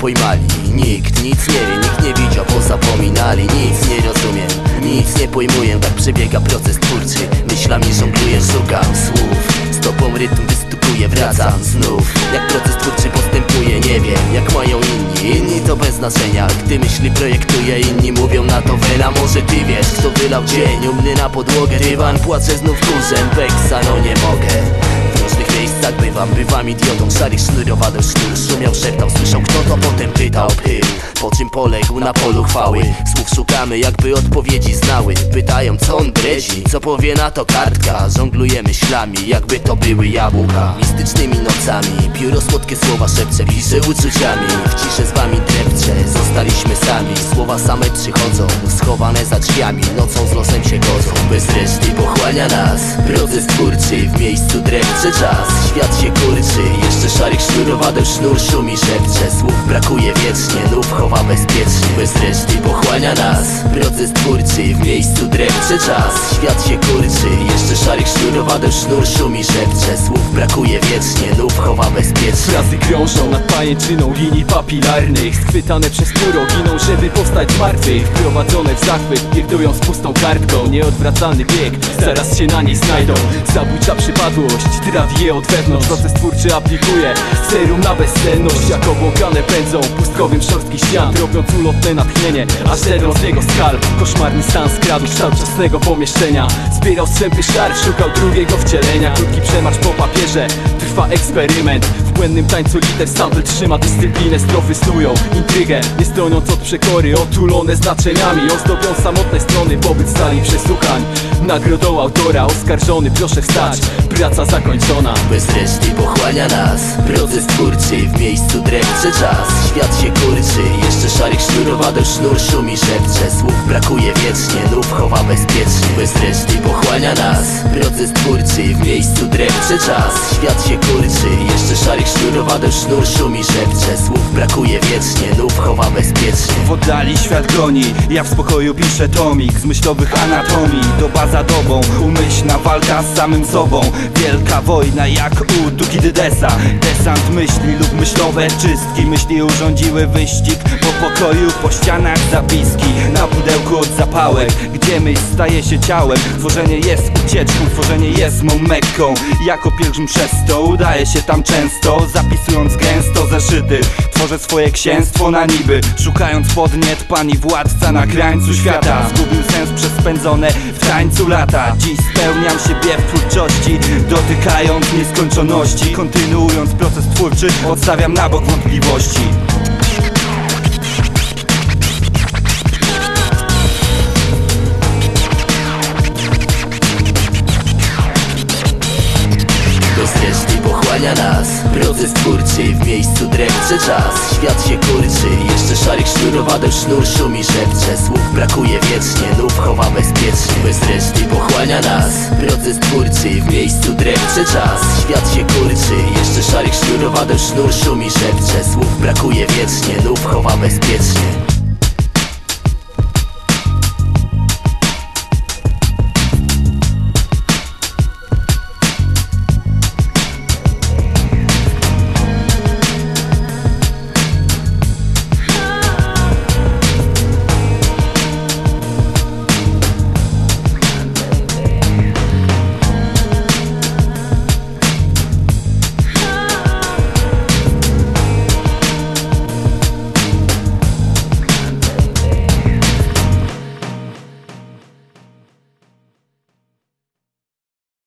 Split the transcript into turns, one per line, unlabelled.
pojmali. Nikt nic nie wie, nikt nie widział, pozapominali Nic nie rozumiem, nic nie pojmuję Tak przebiega proces twórczy. Myślami żongluję, szukam słów. Z tobą rytm wystukuję, wracam znów. Jak proces twórczy postępuje, nie wiem Jak mają inni, inni to bez znaczenia Gdy myśli projektuję, inni mówią na to wela. Może ty wiesz, kto wylał dzień Umny na podłogę, dywan płacze znów kurzem Beksa, no nie mogę miejscach bywam, bywam idiotą Szarych sznurowadeł sznur, szumiał, szeptał Słyszał kto to, potem pytał czym poległ na polu chwały. Słów szukamy, jakby odpowiedzi znały. Pytają co on bredzi, co powie na to kartka. Żongluje myślami, jakby to były jabłka. Mistycznymi nocami, pióro słodkie słowa szepcze Pisze uczuciami, w ciszy z wami drepcze Zostaliśmy sami, słowa same przychodzą Schowane za drzwiami, nocą z losem się godzą Bez reszty pochłania nas. Proces twórczy, w miejscu drepcze czas. Świat się kurczy, jeszcze szarych sznurowadeł sznur szumi szepcze Słów brakuje wiecznie, lub chowa bezpiecznie Bez reszty pochłania nas. Proces twórczy, w miejscu drepcze czas. Świat się kurczy, jeszcze szarych sznurowadeł sznur szumi szepcze Słów brakuje wiecznie, lub chowa bezpiecznie.
Razy krążą nad pajęczyną linii papilarnych Schwytane przez pióro giną, żeby powstać z martwych. Wprowadzone w zachwyt, pierdłują z pustą kartką Nieodwracalny bieg, zaraz się na niej znajdą. Zabójcza przypadłość, trawi je od wewnątrz Proces twórczy aplikuje serum na bezsenność Jak obłąkane pędzą pustkowym szorstki ścian. Robiąc ulotne natchnienie, aż zerwał z niego skal. Koszmarny stan skradł czasnego pomieszczenia. Zbierał strzępy szarf, szukał drugiego wcielenia. Krótki przemarsz po papierze, trwa eksperyment. W błędnym tańcu liter sample trzyma dyscyplinę Strofy snują intrygę, nie stroniąc od przekory Otulone znaczeniami, ozdobią samotne strony Pobyt stali przesłuchań, nagrodą autora Oskarżony, proszę wstać, praca zakończona.
Bez reszty pochłania nas. Proces twórczy, w miejscu drepcze czas. Świat się kurczy, jeszcze szarych sznurowadeł sznur szumi szepcze. Słów brakuje wiecznie, lub chowa bezpiecznie. Bez reszty pochłania nas. Proces twórczy, w miejscu drepcze czas. Świat się kurczy, jeszcze szarych sznurowadeł sznur szumi szepcze. Słów brakuje wiecznie, lub chowa bezpiecznie.
W oddali świat goni, ja w spokoju piszę tomik Z myślowych anatomii, doba za dobą Umyślna walka z samym sobą. Wielka wojna jak u Tukidydesa Desant myśli lub myślowe czystki. Myśli urządziły wyścig po pokoju Po ścianach zapiski, zapałek. Gdzie myśl staje się ciałem? Tworzenie jest ucieczką, tworzenie jest mą mekką Jako pielgrzym przez to udaje się tam często Zapisując gęsto zeszyty. Tworzę swoje księstwo na niby Szukając podniet pani władca na krańcu świata. Zgubił sens przez spędzone w tańcu lata. Dziś spełniam siebie w twórczości Dotykając nieskończoności. Kontynuując proces twórczy Odstawiam na bok wątpliwości
pochłania nas. Proces twórczy, w miejscu drepcze czas. Świat się kurczy, jeszcze szarych sznurowadeł sznur szumi szepcze Słów brakuje wiecznie, lub chowa bezpiecznie Bez reszty pochłania nas. Proces twórczy, w miejscu drepcze czas. Świat się kurczy, jeszcze szarych sznurowadeł sznur szumi Słów brakuje wiecznie, lub chowa bezpiecznie